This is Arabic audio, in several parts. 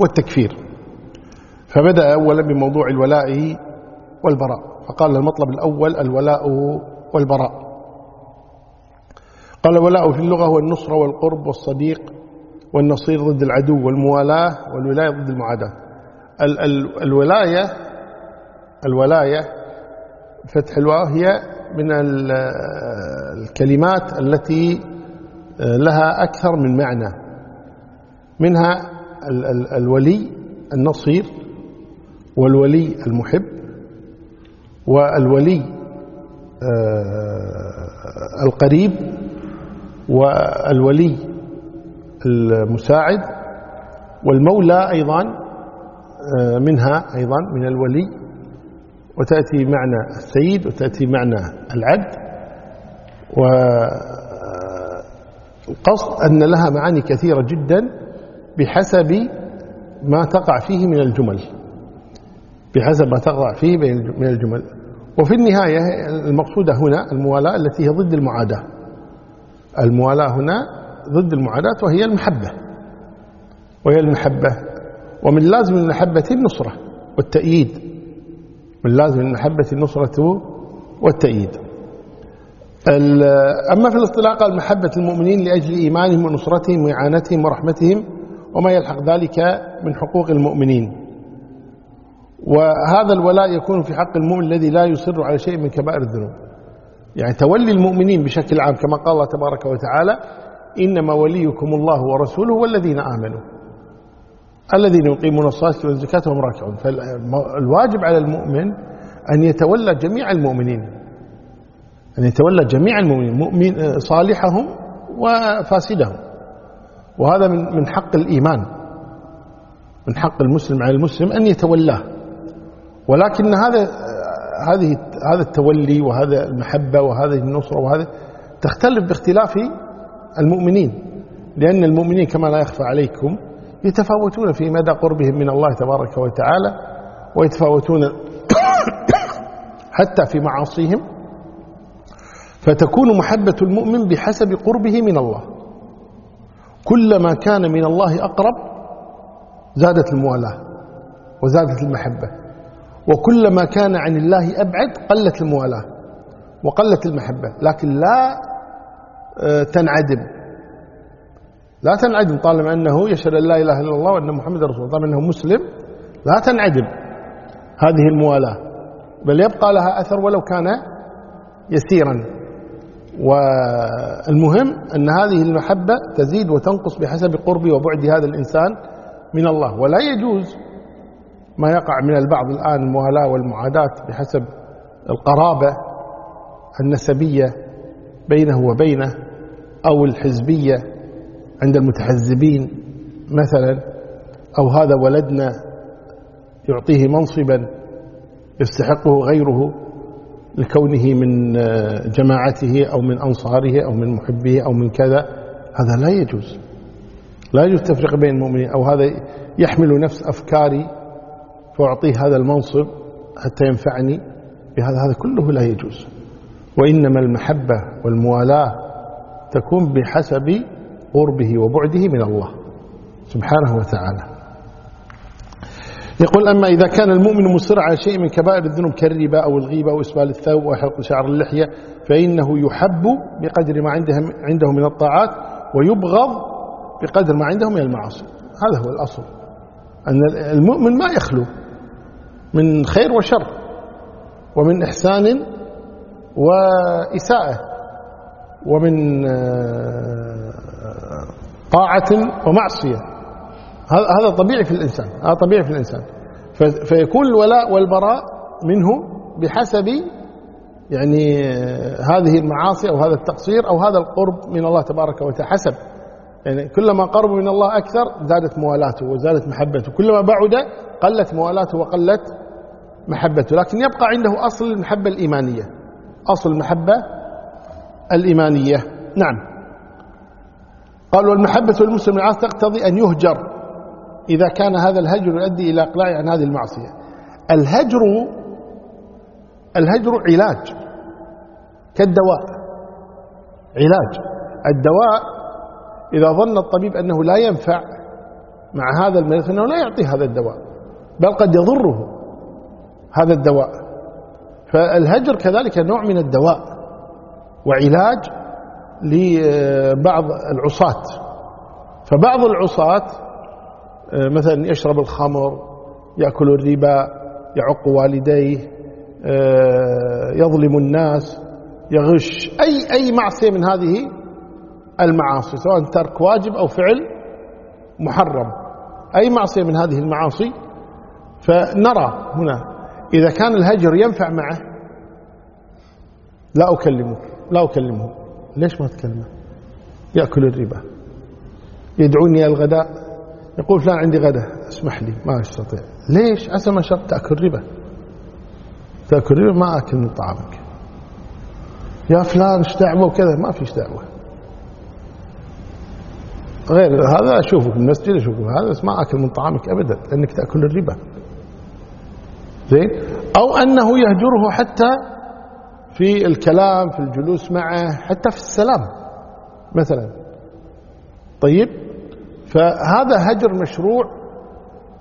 والتكفير. فبدأ أولا بموضوع الولاء والبراء فقال المطلب الأول الولاء والبراء. قال الولاء في اللغة هو النصرة والقرب والصديق والنصير ضد العدو والموالاة والولاية ضد المعاداة. ال ال الولاية الولاية فتح الواو هي من الكلمات التي لها أكثر من معنى منها الولي النصير والولي المحب والولي القريب والولي المساعد والمولى أيضا منها أيضا من الولي وتأتي معنى السيد وتأتي معنى العبد والقصد أن لها معاني كثيرة جدا بحسب ما تقع فيه من الجمل. بحسب ما تقع فيه من الجمل. وفي النهاية المقصودة هنا الموالاة التي هي ضد المعاداة. الموالاة هنا ضد المعاداة وهي المحبة. وهي المحبة. ومن لازم المحبة النصرة والتأييد. من لازم المحبة النصرة والتأييد. أما في الاصطلاح قال محبة المؤمنين لأجل إيمانهم ونصرتهم وإعانتهم ورحمتهم وما يلحق ذلك من حقوق المؤمنين. وهذا الولاء يكون في حق المؤمن الذي لا يصر على شيء من كبائر الذنوب. يعني تولي المؤمنين بشكل عام كما قال الله تبارك وتعالى إنما وليكم الله ورسوله والذين آمنوا. الذين يقيمون الصلاة والزكاة وهم راكعون. فالواجب على المؤمن أن يتولى جميع المؤمنين. أن يتولى جميع المؤمنين. مؤمن صالحهم وفاسدهم. وهذا من من حق الإيمان من حق المسلم على المسلم أن يتولاه. ولكن هذا هذه هذا التولي وهذا المحبة وهذه النصرة وهذا تختلف باختلاف المؤمنين لأن المؤمنين كما لا يخفى عليكم يتفاوتون في مدى قربهم من الله تبارك وتعالى ويتفاوتون حتى في معاصيهم. فتكون محبة المؤمن بحسب قربه من الله. كلما كان من الله أقرب زادت الموالاة وزادت المحبة. وكلما كان عن الله أبعد قلت الموالاة وقلت المحبة. لكن لا تنعدم. لا تنعدم طالما أنه يشهد أن لا إله إلا الله وأن محمد رسول الله طالما أنه مسلم لا تنعدم هذه الموالاة. بل يبقى لها أثر ولو كان يسيرا. والمهم أن هذه المحبة تزيد وتنقص بحسب قرب وبعد هذا الإنسان من الله. ولا يجوز ما يقع من البعض الآن الموالاة والمعاداة بحسب القرابة النسبية بينه وبينه أو الحزبية عند المتحزبين مثلا أو هذا ولدنا يعطيه منصبا يستحقه غيره. لكونه من جماعته أو من أنصاره أو من محبيه أو من كذا هذا لا يجوز. لا يجوز تفرق بين المؤمنين أو هذا يحمل نفس أفكاري فأعطيه هذا المنصب حتى ينفعني. بهذا هذا كله لا يجوز. وإنما المحبة والموالاة تكون بحسب قربه وبعده من الله سبحانه وتعالى. يقول أما إذا كان المؤمن مصر على شيء من كبائر الذنوب كالربا أو الغيبة أو إسبال الثوب وحلق شعر اللحية فإنه يحب بقدر ما عنده عنده من الطاعات ويبغض بقدر ما عنده من المعاصي. هذا هو الأصل. أن المؤمن ما يخلو من خير وشر ومن إحسان وإساءة ومن طاعة ومعصية. هذا طبيعي في الإنسان هذا طبيعي في الإنسان. فيكون الولاء والبراء منه بحسب يعني هذه المعاصي أو هذا التقصير أو هذا القرب من الله تبارك وتعالى حسب. يعني كلما قرب من الله أكثر زادت موالاته وزادت محبته. كلما بعد قلت موالاته وقلت محبته. لكن يبقى عنده أصل المحبة الإيمانية. أصل المحبة الإيمانية. نعم. قال والمحبة والمسلم العاص تقتضي أن يهجر. إذا كان هذا الهجر يؤدي إلى إقلاع عن هذه المعصية. الهجر الهجر علاج كالدواء. علاج. الدواء إذا ظن الطبيب أنه لا ينفع مع هذا المريض فإنه لا يعطيه هذا الدواء بل قد يضره هذا الدواء. فالهجر كذلك نوع من الدواء وعلاج لبعض العصاة. فبعض العصاة مثلا يشرب الخمر يأكل الربا يعق والديه آه، يظلم الناس يغش أي أي معصية من هذه المعاصي سواء ترك واجب أو فعل محرم. أي معصية من هذه المعاصي. فنرى هنا إذا كان الهجر ينفع معه لا أكلمه لا أكلمه. ليش ما تكلمه؟ يأكل الربا. يدعوني الغداء. يقول فلان عندي غداء اسمح لي ما أستطيع. ليش؟ عسى ما شرط تأكل ربا. تأكل ربا ما أكل من طعامك. يا فلان إيش دعوة وكذا؟ ما فيش دعوة. غير هذا أشوفه في المسجد أشوفه هذا بس ما أكل من طعامك أبدا لأنك تأكل الربا. زين؟ أو أنه يهجره حتى في الكلام في الجلوس معه حتى في السلام مثلا. طيب؟ فهذا هجر مشروع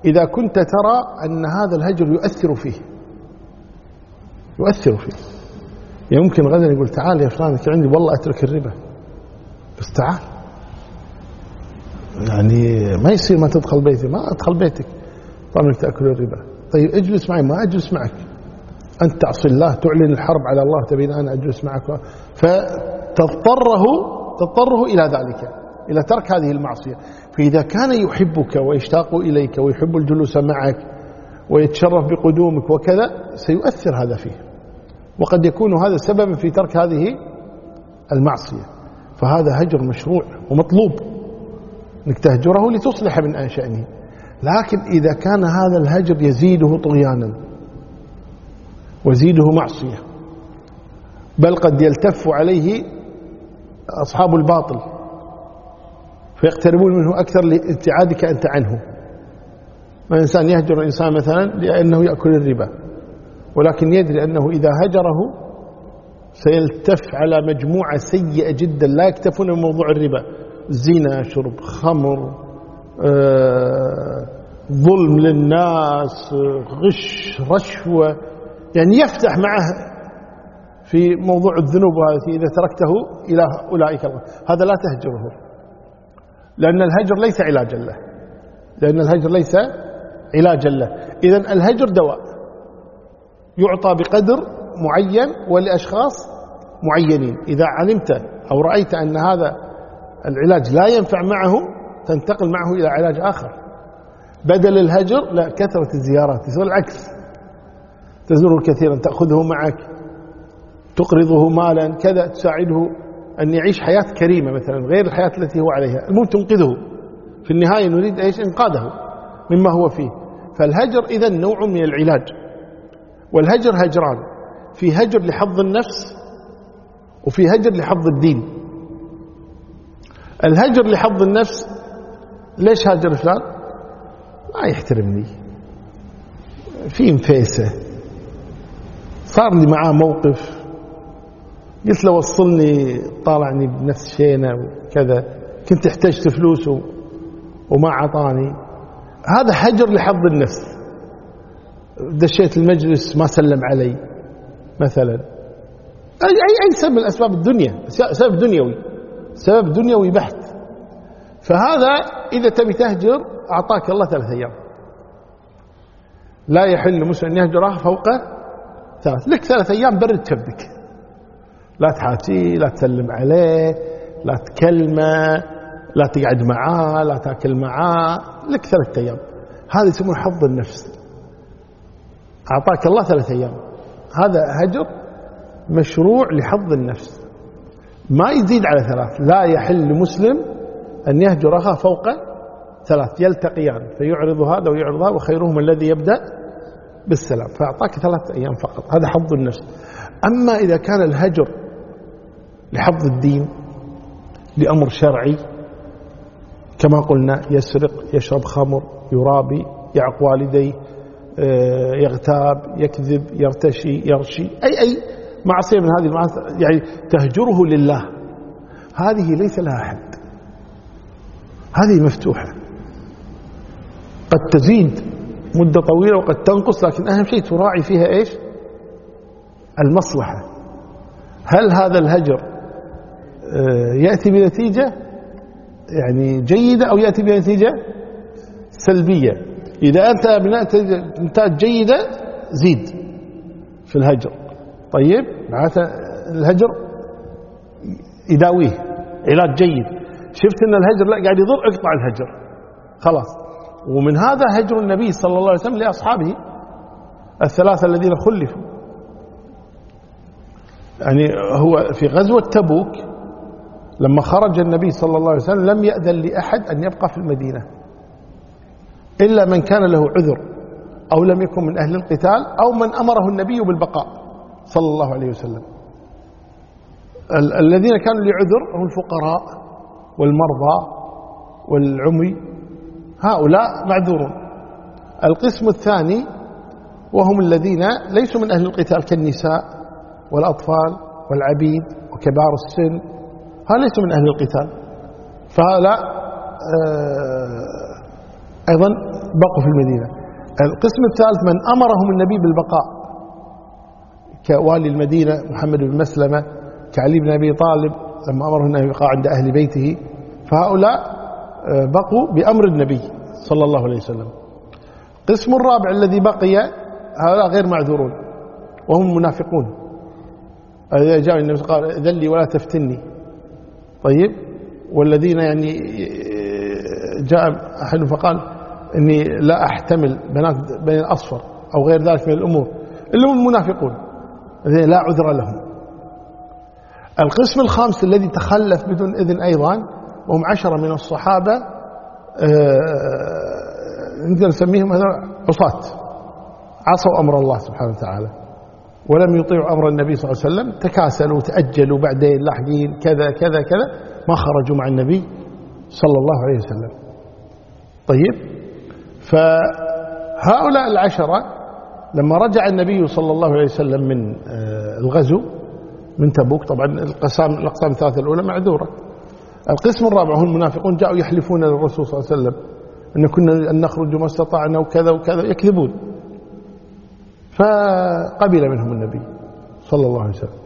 إذا كنت ترى أن هذا الهجر يؤثر فيه. يؤثر فيه. يمكن غدا يقول تعال يا فلان عندي والله أترك الربا. بس تعال. يعني ما يصير ما تدخل بيتي ما أدخل بيتك. طبعا تأكل الربا. طيب اجلس معي ما أجلس معك. أنت تعصي الله تعلن الحرب على الله تبين أنا أجلس معك. فتضطره تضطره إلى ذلك. إلى ترك هذه المعصية. فإذا كان يحبك ويشتاق إليك ويحب الجلوس معك ويتشرف بقدومك وكذا سيؤثر هذا فيه. وقد يكون هذا سببا في ترك هذه المعصية. فهذا هجر مشروع ومطلوب إنك تهجره لتصلح من شأنه. لكن إذا كان هذا الهجر يزيده طغيانا ويزيده معصية بل قد يلتف عليه أصحاب الباطل فيقتربون منه أكثر لابتعادك أنت عنه. ما إنسان يهجر الإنسان مثلا لأنه يأكل الربا ولكن يدري أنه إذا هجره سيلتف على مجموعة سيئة جدا لا يكتفون من موضوع الربا. زنا شرب خمر آه، ظلم للناس غش رشوة يعني يفتح معه في موضوع الذنوب هذه إذا تركته إلى أولئك هذا لا تهجره. لأن الهجر ليس علاجا له. لأن الهجر ليس علاجا له. إذا الهجر دواء. يعطى بقدر معين ولأشخاص معينين. إذا علمت أو رأيت أن هذا العلاج لا ينفع معه تنتقل معه إلى علاج آخر. بدل الهجر لا كثرة الزيارات. يصير العكس. تزوره كثيرا تأخذه معك تقرضه مالا كذا تساعده. أن يعيش حياة كريمة مثلا غير الحياة التي هو عليها. المهم تنقذه. في النهاية نريد إيش؟ إنقاذه مما هو فيه. فالهجر إذا نوع من العلاج. والهجر هجران. في هجر لحظ النفس وفي هجر لحظ الدين. الهجر لحظ النفس ليش هاجر فلان؟ ما يحترمني. في مفيسة. صار لي معاه موقف. قلت له وصلني طالعني بنفس شينة وكذا. كنت احتجت فلوس وما عطاني. هذا حجر لحظ النفس. دشيت المجلس ما سلم علي مثلا. أي, أي, سبب من أسباب الدنيا. سبب دنيوي. سبب دنيوي بحت. فهذا إذا تبي تهجر أعطاك الله ثلاث أيام. لا يحل مسلم أن يهجره فوق ثلاث. لك ثلاث أيام برد كبدك. لا تحاتيه لا تسلم عليه لا تكلمه لا تقعد معاه لا تأكل معاه لك ثلاثة أيام. هذا يسمونه حظ النفس. أعطاك الله ثلاثة أيام. هذا هجر مشروع لحظ النفس. ما يزيد على ثلاث. لا يحل لمسلم أن يهجر أخاه فوق ثلاث. يلتقيان فيعرض هذا ويعرض هذا وخيرهم الذي يبدأ بالسلام. فأعطاك ثلاثة أيام فقط. هذا حظ النفس. أما إذا كان الهجر لحفظ الدين لأمر شرعي كما قلنا يسرق يشرب خمر يرابي يعق والديه آه، يغتاب يكذب يرتشي يرشي أي أي معصية من هذه المعاصي يعني تهجره لله. هذه ليس لها حد. هذه مفتوحة. قد تزيد مدة طويلة وقد تنقص لكن أهم شيء تراعي فيها إيش؟ المصلحة. هل هذا الهجر يأتي بنتيجة يعني جيدة أو يأتي بنتيجة سلبية. إذا أنت بنتائج جيدة زيد في الهجر. طيب؟ معناته الهجر يداويه علاج جيد. شفت إن الهجر لا قاعد يضر؟ اقطع الهجر. خلاص. ومن هذا هجر النبي صلى الله عليه وسلم لأصحابه الثلاثة الذين خلفوا. يعني هو في غزوة تبوك لما خرج النبي صلى الله عليه وسلم لم يأذن لأحد أن يبقى في المدينة. إلا من كان له عذر أو لم يكن من أهل القتال أو من أمره النبي بالبقاء صلى الله عليه وسلم. الذين كانوا لعذر هم الفقراء والمرضى والعمي. هؤلاء معذورون. القسم الثاني وهم الذين ليسوا من أهل القتال كالنساء والأطفال والعبيد وكبار السن هؤلاء ليسوا من أهل القتال. فهؤلاء آه، أيضا بقوا في المدينة. القسم الثالث من أمرهم النبي بالبقاء. كوالي المدينة محمد بن مسلمة كعلي بن أبي طالب لما أمره أنه يبقى عند أهل بيته. فهؤلاء آه، بقوا بأمر النبي صلى الله عليه وسلم. القسم الرابع الذي بقي هؤلاء غير معذورون وهم المنافقون إذا جاء النبي قال ذلي ولا تفتني. طيب والذين يعني آه، جاء أحد فقال إني لا أحتمل بنات بين الأصفر أو غير ذلك من الأمور. إلا هم المنافقون. الذين لا عذر لهم. القسم الخامس الذي تخلف بدون إذن أيضا وهم عشرة من الصحابة آه، نقدر نسميهم هذا عصاة. عصوا أمر الله سبحانه وتعالى. ولم يطيعوا أمر النبي صلى الله عليه وسلم تكاسلوا تأجلوا بعدين لاحقين كذا كذا كذا ما خرجوا مع النبي صلى الله عليه وسلم. طيب؟ فهؤلاء العشرة لما رجع النبي صلى الله عليه وسلم من آه، الغزو من تبوك طبعا القسام الأقسام الثلاثة الأولى معذورة. القسم الرابع هم المنافقون جاءوا يحلفون للرسول صلى الله عليه وسلم أن كنا أن نخرج ما استطعنا وكذا وكذا يكذبون. فقبل منهم النبي صلى الله عليه وسلم.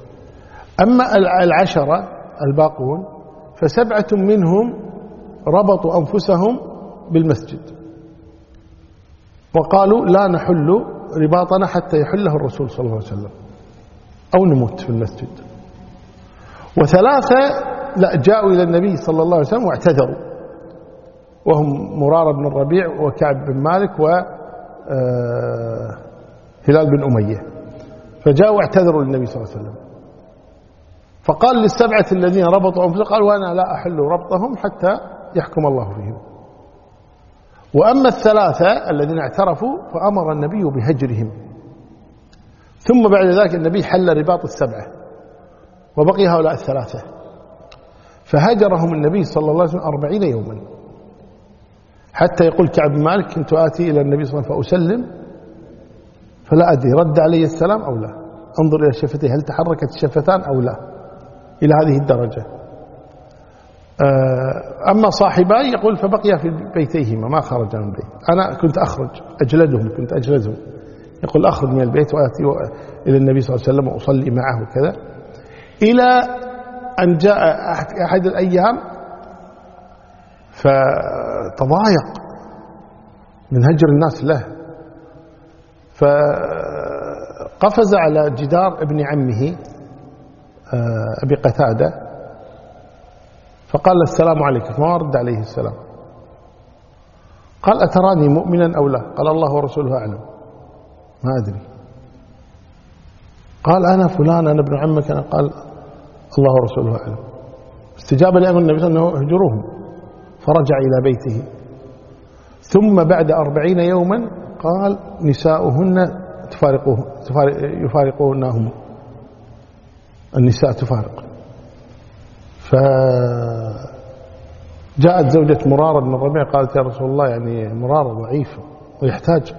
أما العشرة الباقون فسبعة منهم ربطوا أنفسهم بالمسجد. وقالوا لا نحل رباطنا حتى يحله الرسول صلى الله عليه وسلم. أو نموت في المسجد. وثلاثة لا جاءوا إلى النبي صلى الله عليه وسلم واعتذروا. وهم مرارة بن الربيع وكعب بن مالك وهلال آه، بن أمية فجاءوا واعتذروا للنبي صلى الله عليه وسلم. فقال للسبعة الذين ربطوا أنفسهم قال وأنا لا أحل ربطهم حتى يحكم الله فيهم. وأما الثلاثة الذين اعترفوا فأمر النبي بهجرهم. ثم بعد ذلك النبي حل رباط السبعة وبقي هؤلاء الثلاثة. فهجرهم النبي صلى الله عليه وسلم أربعين يوما. حتى يقول كعب مالك كنت آتي إلى النبي صلى الله عليه وسلم فأسلم فلا أدري رد علي السلام أو لا؟ انظر إلى شفتي هل تحركت الشفتان أو لا؟ إلى هذه الدرجة. آه، أما صاحباي يقول فبقيا في بيتيهما ما خرجا من البيت أنا كنت أخرج أجلدهم كنت أجلدهم. يقول أخرج من البيت وآتي إلى النبي صلى الله عليه وسلم وأصلي معه وكذا. إلى أن جاء أحد الأيام فتضايق. من هجر الناس له. فقفز على جدار ابن عمه آه، أبي قتادة فقال السلام عليكم فما رد عليه السلام. قال أتراني مؤمنا أو لا؟ قال الله ورسوله أعلم. ما أدري. قال أنا فلان أنا ابن عمك أنا قال الله ورسوله أعلم. استجاب لأمر النبي صلى الله عليه وسلم اهجروهم فرجع إلى بيته. ثم بعد أربعين يوما قال نساؤهن تفارقوه يفارقونهم النساء تفارق. فجاءت زوجة مرارة بن الربيع قالت يا رسول الله يعني مرارة ضعيف ويحتاج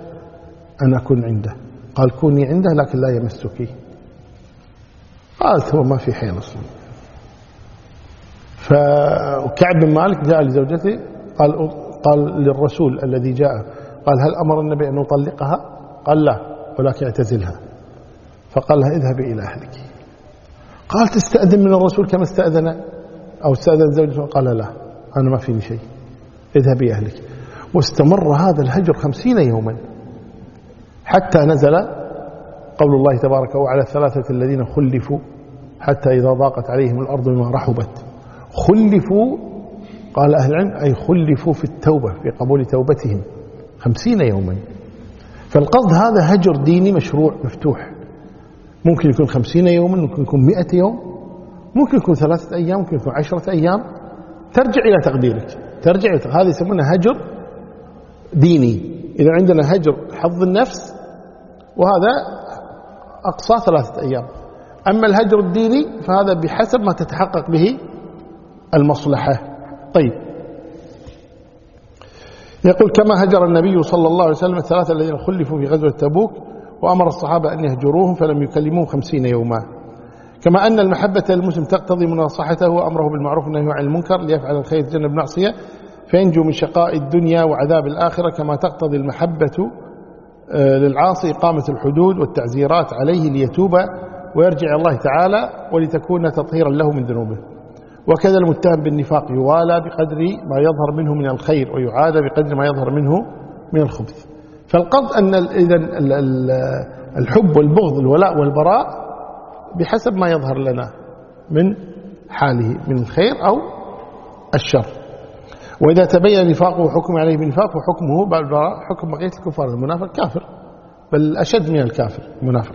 أن أكون عنده. قال كوني عنده لكن لا يمسك. قالت هو ما في حيل أصلا. فكعب بن مالك جاء لزوجته قال قال للرسول الذي جاء قال هل أمر النبي أن يطلقها قال لا ولكن اعتزلها. فقال لها اذهبي إلى أهلك. قال تستأذن من الرسول كما استأذن؟ أو استأذن زوجته قال لا أنا ما فيني شيء. اذهبي أهلك. واستمر هذا الهجر خمسين يوما. حتى نزل قول الله تبارك وعلى الثلاثة الذين خلفوا حتى إذا ضاقت عليهم الأرض بما رحبت. خلفوا قال أهل العلم أي خلفوا في التوبة في قبول توبتهم. خمسين يوما. فالقصد هذا هجر ديني مشروع مفتوح. ممكن يكون خمسين يوما ممكن يكون مئة يوم ممكن يكون ثلاثة أيام ممكن يكون عشرة أيام. ترجع إلى تقديرك. ترجع إلى هذا يسمونه هجر ديني. إذا عندنا هجر حظ النفس وهذا أقصى ثلاثة أيام. أما الهجر الديني فهذا بحسب ما تتحقق به المصلحة. طيب. يقول كما هجر النبي صلى الله عليه وسلم الثلاثة الذين خلفوا في غزوة تبوك وأمر الصحابة أن يهجروهم فلم يكلموهم خمسين يوما. كما أن المحبة للمسلم تقتضي مناصحته وأمره بالمعروف والنهي عن المنكر ليفعل الخير جنب المعصية فينجو من شقاء الدنيا وعذاب الآخرة كما تقتضي المحبة آه، للعاصي إقامة الحدود والتعزيرات عليه ليتوب ويرجع الله تعالى ولتكون تطهيرا له من ذنوبه. وكذا المتهم بالنفاق يوالى بقدر ما يظهر منه من الخير ويعادى بقدر ما يظهر منه من الخبث. فالقصد أن إذا الحب والبغض الولاء والبراء بحسب ما يظهر لنا من حاله من الخير أو الشر. وإذا تبين نفاقه حكم عليه بنفاق وحكمه بالبراء حكم بقية الكفار المنافق كافر بل أشد من الكافر المنافق.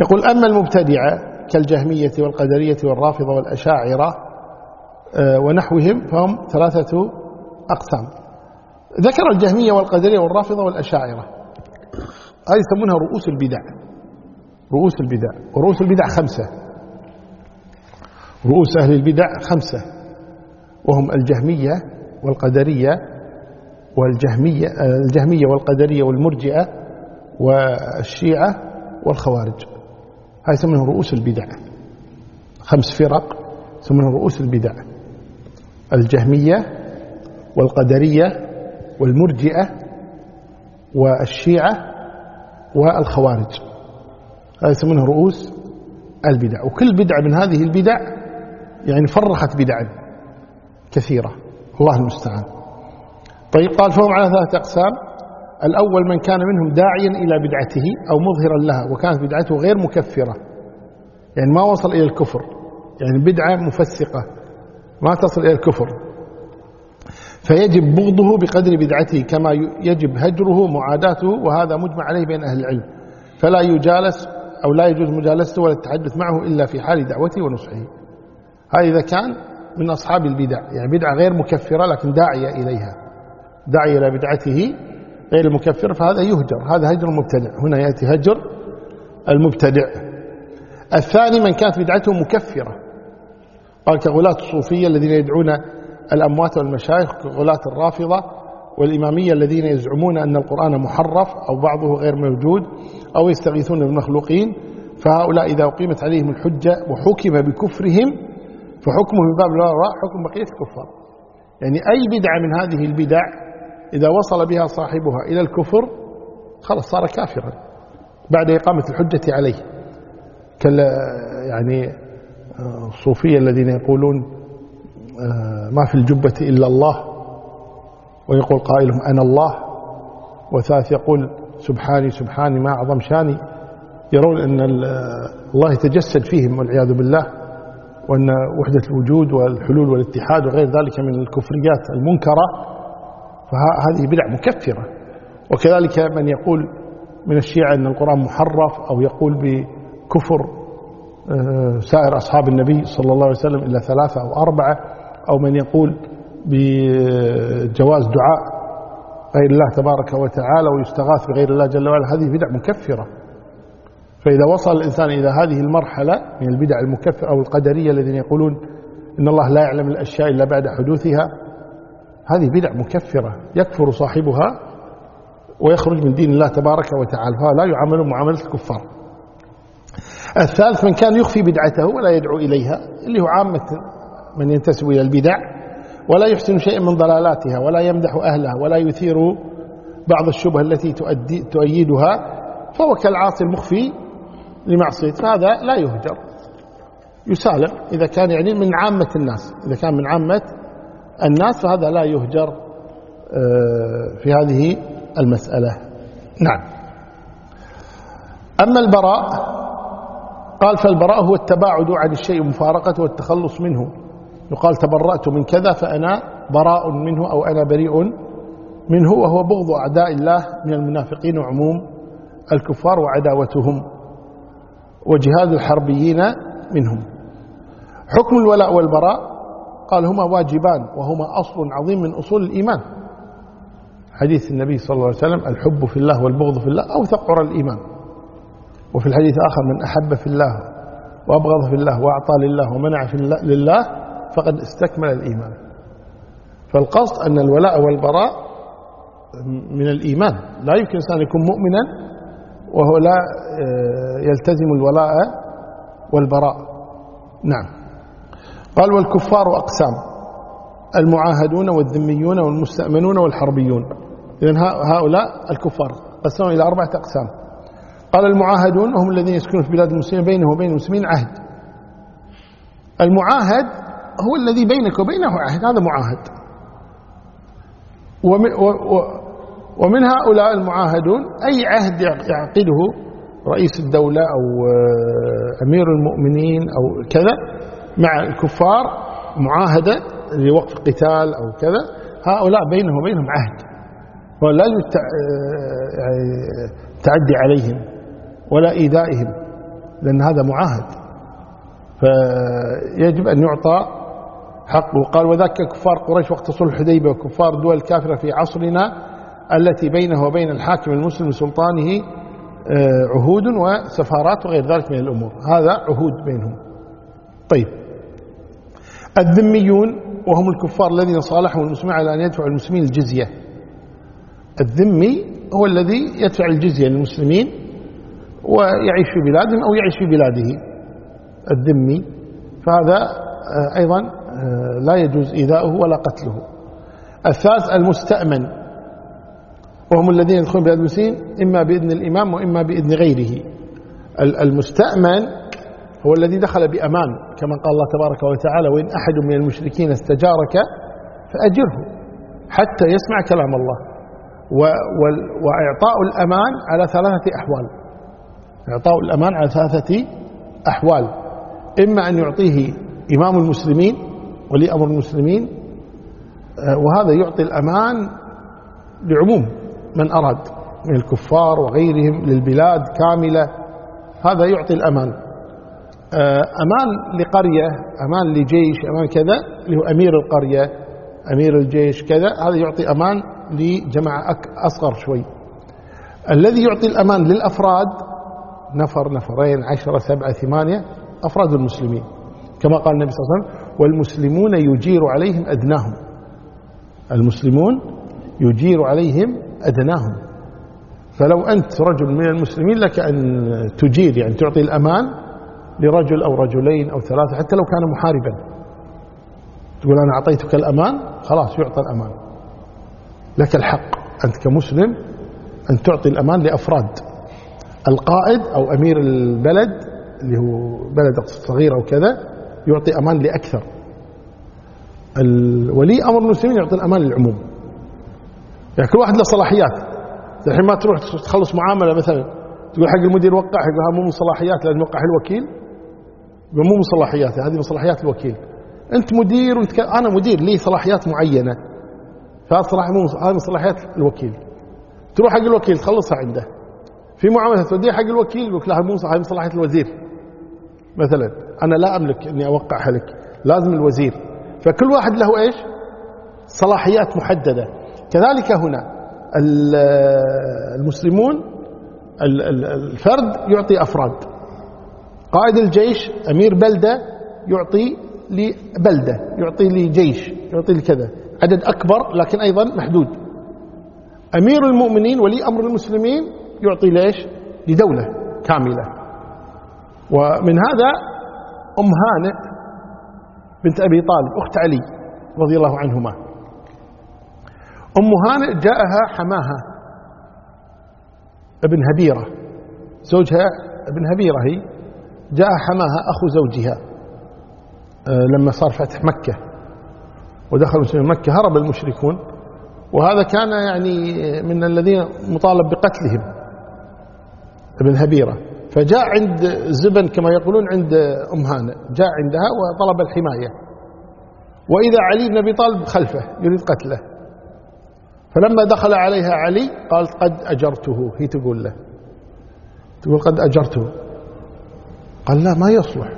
يقول أما المبتدعة كالجهمية والقدرية والرافضة والأشاعرة آه، ونحوهم فهم ثلاثة أقسام. ذكر الجهمية والقدرية والرافضة والأشاعرة. هذه يسمونها رؤوس البدع. رؤوس البدع. ورؤوس البدع خمسة. رؤوس أهل البدع خمسة. وهم الجهمية والقدرية والجهمية الجهمية والقدرية والمرجئة والشيعة والخوارج. هاي يسمونها رؤوس البدع. خمس فرق يسمونها رؤوس البدع. الجهمية والقدرية والمرجئة والشيعة والخوارج. هذه يسمونها رؤوس البدع. وكل بدعة من هذه البدع يعني فرخت بدعا كثيرة. الله المستعان. طيب قال فهم على ثلاثة أقسام. الأول من كان منهم داعيا إلى بدعته أو مظهرا لها وكانت بدعته غير مكفرة. يعني ما وصل إلى الكفر. يعني بدعة مفسقة. ما تصل إلى الكفر. فيجب بغضه بقدر بدعته كما يجب هجره معاداته وهذا مجمع عليه بين أهل العلم. فلا يجالس أو لا يجوز مجالسته ولا التحدث معه إلا في حال دعوته ونصحه. هذا إذا كان من أصحاب البدع. يعني بدعة غير مكفرة لكن داعية إليها. داعية إلى بدعته غير المكفر فهذا يهجر هذا هجر المبتدع هنا يأتي هجر المبتدع. الثاني من كانت بدعته مكفرة. قال كغلاة الصوفية الذين يدعون الأموات والمشايخ كغلاة الرافضة والإمامية الذين يزعمون أن القرآن محرف أو بعضه غير موجود أو يستغيثون بالمخلوقين فهؤلاء إذا أقيمت عليهم الحجة وحكم بكفرهم فحكمه من باب حكم بقية الكفار. يعني أي بدعة من هذه البدع إذا وصل بها صاحبها إلى الكفر خلاص صار كافرا. بعد إقامة الحجة عليه. كال يعني الصوفية الذين يقولون آه، ما في الجبة إلا الله. ويقول قائلهم أنا الله. وثالث يقول سبحاني سبحاني ما أعظم شاني. يرون أن الله يتجسد فيهم والعياذ بالله. وأن وحدة الوجود والحلول والاتحاد وغير ذلك من الكفريات المنكرة. فهذه بدع مكفرة. وكذلك من يقول من الشيعة أن القرآن محرف أو يقول بكفر آه، سائر أصحاب النبي صلى الله عليه وسلم إلا ثلاثة أو أربعة أو من يقول بجواز دعاء غير الله تبارك وتعالى ويستغاث بغير الله جل وعلا هذه بدع مكفرة. فإذا وصل الإنسان إلى هذه المرحلة من البدع المكفرة أو القدرية الذين يقولون إن الله لا يعلم الأشياء إلا بعد حدوثها هذه بدع مكفرة يكفر صاحبها ويخرج من دين الله تبارك وتعالى فلا يعامل معاملة الكفار. الثالث من كان يخفي بدعته ولا يدعو إليها اللي هو عامة من ينتسب إلى البدع ولا يحسن شيئا من ضلالاتها ولا يمدح أهلها ولا يثير بعض الشبه التي تؤدي تؤيدها فهو كالعاصي المخفي لمعصية فهذا لا يهجر. يسالم إذا كان يعني من عامة الناس إذا كان من عامة الناس فهذا لا يهجر آه، في هذه المسألة. نعم. أما البراء قال فالبراء هو التباعد عن الشيء ومفارقته والتخلص منه. يقال تبرأت من كذا فأنا براء منه أو أنا بريء منه وهو بغض أعداء الله من المنافقين وعموم الكفار وعداوتهم وجهاد الحربيين منهم. حكم الولاء والبراء قال هما واجبان وهما أصل عظيم من أصول الإيمان. حديث النبي صلى الله عليه وسلم الحب في الله والبغض في الله أو ثقر الإيمان. وفي الحديث آخر من أحب في الله وأبغض في الله وأعطى لله ومنع في الله لله فقد استكمل الإيمان. فالقصد أن الولاء والبراء من الإيمان. لا يمكن إنسان يكون مؤمنا وهو لا آه، يلتزم الولاء والبراء. نعم. قال والكفار أقسام. المعاهدون والذميون والمستأمنون والحربيون. إذن هؤلاء الكفار. قسموا إلى أربعة أقسام. قال المعاهدون هم الذين يسكنون في بلاد المسلمين بينه وبين المسلمين عهد. المعاهد هو الذي بينك وبينه عهد هذا معاهد. ومن هؤلاء المعاهدون أي عهد يعقده رئيس الدولة أو آه، أمير المؤمنين أو كذا مع الكفار معاهدة لوقف قتال أو كذا. هؤلاء بينه وبينهم عهد. ولا يعني تعدي عليهم ولا إيذائهم لأن هذا معاهد. فيجب أن يعطى حقه. قال وذاك كفار قريش وقت صلح الحديبية وكفار دول الكافرة في عصرنا التي بينه وبين الحاكم المسلم سلطانه آه، عهود وسفارات وغير ذلك من الأمور. هذا عهود بينهم. طيب. الذميون وهم الكفار الذين صالحوا المسلمين على أن يدفعوا المسلمين الجزية. الذمي هو الذي يدفع الجزية للمسلمين ويعيش في بلادهم أو يعيش في بلاده. الذمي فهذا آه، أيضا آه، لا يجوز إيذاؤه ولا قتله. الثالث المستأمن. وهم الذين يدخلون بلاد المسلمين إما بإذن الإمام وإما بإذن غيره. المستأمن هو الذي دخل بأمان كما قال الله تبارك وتعالى وإن أحد من المشركين استجارك فأجره حتى يسمع كلام الله. وإعطاء الأمان على ثلاثة أحوال. إعطاء الأمان على ثلاثة أحوال. إما أن يعطيه إمام المسلمين ولي أمر المسلمين آه، وهذا يعطي الأمان لعموم من أراد من الكفار وغيرهم للبلاد كاملة. هذا يعطي الأمان. أمان لقرية أمان لجيش أمان كذا اللي هو أمير القرية أمير الجيش كذا هذا يعطي أمان لجماعة أصغر شوي. الذي يعطي الأمان للأفراد نفر نفرين عشرة سبعة ثمانية أفراد المسلمين. كما قال النبي صلى الله عليه وسلم والمسلمون يجير عليهم أدناهم. المسلمون يجير عليهم أدناهم. فلو أنت رجل من المسلمين لك أن تجير يعني تعطي الأمان لرجل أو رجلين أو ثلاثة حتى لو كان محاربا. تقول أنا أعطيتك الأمان؟ خلاص يعطى الأمان. لك الحق. أنت كمسلم أن تعطي الأمان لأفراد. القائد أو أمير البلد اللي هو بلد صغير أو كذا يعطي أمان لأكثر. ولي أمر المسلمين يعطي الأمان للعموم. يعني كل واحد له صلاحيات. الحين ما تروح تخلص معاملة مثلا تقول حق المدير وقع حق مو من صلاحيات لازم يوقع الوكيل. مو من صلاحياته هذه من صلاحيات الوكيل. أنت مدير وأنت. أنا مدير لي صلاحيات معينة. فهذا صلاحيه مو هذه من صلاحيات الوكيل. تروح حق الوكيل تخلصها عنده. في معاملة توديها حق الوكيل يقول لها مو هذه من الوزير. مثلا أنا لا أملك إني أوقعها لك لازم الوزير. فكل واحد له إيش؟ صلاحيات محددة. كذلك هنا المسلمون الفرد يعطي أفراد. قائد الجيش أمير بلدة يعطي لبلدة يعطي لجيش يعطي لكذا. عدد أكبر لكن أيضا محدود. أمير المؤمنين ولي أمر المسلمين يعطي ليش؟ لدولة كاملة. ومن هذا أم هانئ بنت أبي طالب أخت علي رضي الله عنهما. أم هانئ جاءها حماها ابن هبيرة. زوجها ابن هبيرة هي. جاء حماها أخو زوجها آه، لما صار فتح مكة ودخل المسلمين مكة هرب المشركون وهذا كان يعني من الذين مطالب بقتلهم ابن هبيرة. فجاء عند زبن كما يقولون عند أم هانة جاء عندها وطلب الحماية. وإذا علي بن أبي طالب خلفه يريد قتله. فلما دخل عليها علي قالت قد أجرته هي تقول له تقول قد أجرته. قال لا ما يصلح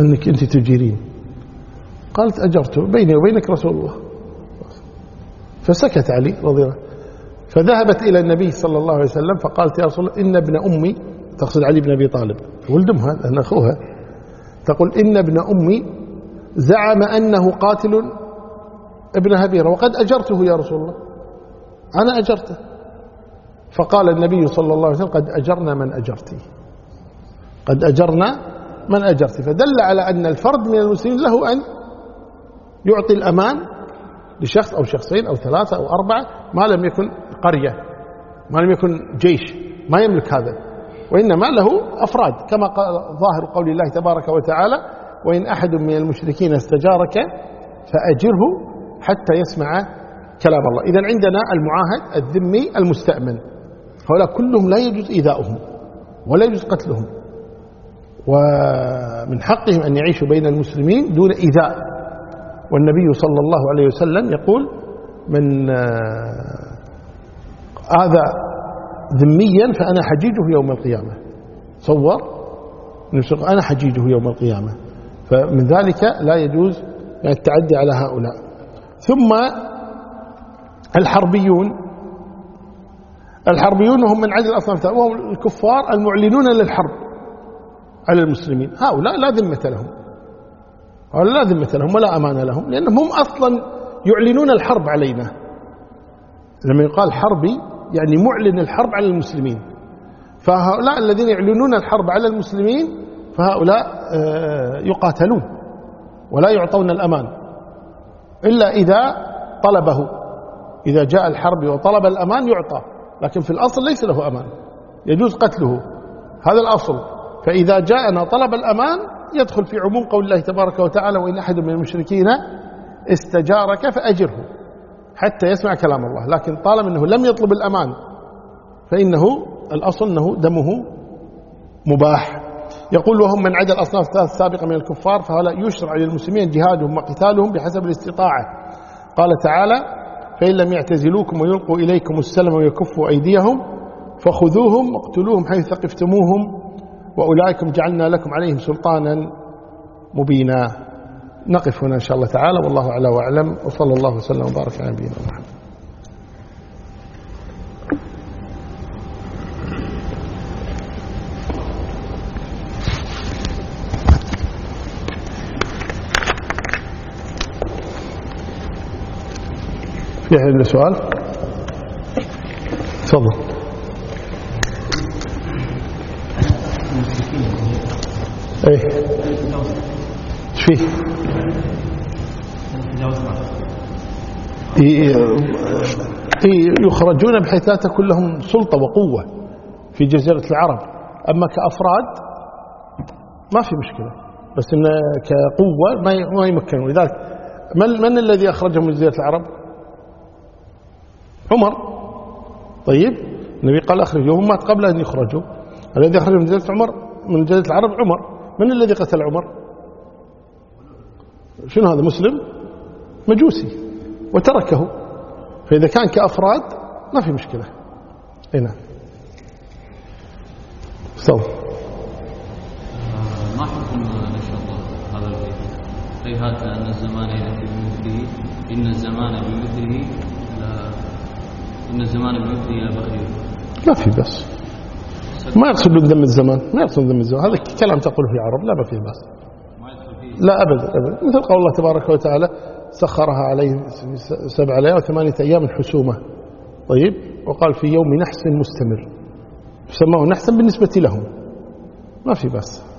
أنك أنت تجيرين. قالت أجرته بيني وبينك رسول الله. فسكت علي رضي الله فذهبت إلى النبي صلى الله عليه وسلم فقالت يا رسول الله إن ابن أمي تقصد علي بن أبي طالب. ولد أمها لأن أخوها. تقول إن ابن أمي زعم أنه قاتل ابن هبيرة وقد أجرته يا رسول الله. أنا أجرته. فقال النبي صلى الله عليه وسلم قد أجرنا من أجرتي. قد أجرنا من أجرتي فدل على أن الفرد من المسلمين له أن يعطي الأمان لشخص أو شخصين أو ثلاثة أو أربعة ما لم يكن قرية ما لم يكن جيش ما يملك هذا. وإنما له أفراد كما قال ظاهر قول الله تبارك وتعالى وإن أحد من المشركين استجارك فأجره حتى يسمع كلام الله. إذا عندنا المعاهد الذمي المستأمن. هؤلاء كلهم لا يجوز إيذاؤهم ولا يجوز قتلهم. ومن حقهم أن يعيشوا بين المسلمين دون إيذاء. والنبي صلى الله عليه وسلم يقول من هذا ذميا فأنا حجيجه يوم القيامة. صور؟ أنا حجيجه يوم القيامة. فمن ذلك لا يجوز التعدي على هؤلاء. ثم الحربيون. الحربيون هم من عدد الأصناف وهم الكفار المعلنون للحرب. على المسلمين. هؤلاء لا ذمة لهم. هؤلاء لا ذمة لهم ولا أمان لهم لأنهم هم أصلا يعلنون الحرب علينا. لما يقال حربي يعني معلن الحرب على المسلمين. فهؤلاء الذين يعلنون الحرب على المسلمين فهؤلاء آه، يقاتلون ولا يعطون الأمان. إلا إذا طلبه. إذا جاء الحرب وطلب الأمان يعطى. لكن في الأصل ليس له أمان. يجوز قتله. هذا الأصل. فإذا جاءنا طلب الأمان يدخل في عموم قول الله تبارك وتعالى وإن أحد من المشركين استجارك فأجره حتى يسمع كلام الله. لكن طالما أنه لم يطلب الأمان فإنه الأصل أنه دمه مباح. يقول وهم من عدا الأصناف الثلاث السابقة من الكفار فهؤلاء يشرع للمسلمين جهادهم وقتالهم بحسب الاستطاعة. قال تعالى فإن لم يعتزلوكم ويلقوا إليكم السلم ويكفوا أيديهم فخذوهم واقتلوهم حيث ثقفتموهم وأولئكم جعلنا لكم عليهم سلطانا مبينا. نقف هنا إن شاء الله تعالى والله أعلى وأعلم. وصلى الله وسلم وبارك على نبينا محمد. في عنده سؤال؟ تفضل. إيه. إيش فيه يخرجون بحيث لا تكون لهم سلطة وقوة في جزيرة العرب. أما كأفراد ما في مشكلة بس إن كقوة ما يمكنون. لذلك من, من الذي أخرجهم من جزيرة العرب؟ عمر. طيب. النبي قال أخرجوهم مات قبل أن يخرجوا. الذي أخرج من جزيرة عمر من جزيرة العرب عمر. من الذي قتل عمر؟ شنو هذا مسلم؟ مجوسي. وتركه. فإذا كان كأفراد ما في مشكلة. أي نعم. صو ما حكم نشاط هذا البيت هيهات أن الزمان يأتي بمثله إن الزمان بمثله إن الزمان بمثله يا بخير ما في بس ما يقصد ذم الزمان ما يقصد ذم الزمان. هذا كلام تقول في عرب لا ما فيه بأس. لا أبدا أبدا. مثل قول الله تبارك وتعالى سخرها عليه سبع ليال وثمانية أيام حسومة. طيب؟ وقال في يوم نحس مستمر. سماه نحسا بالنسبة لهم. ما في بأس.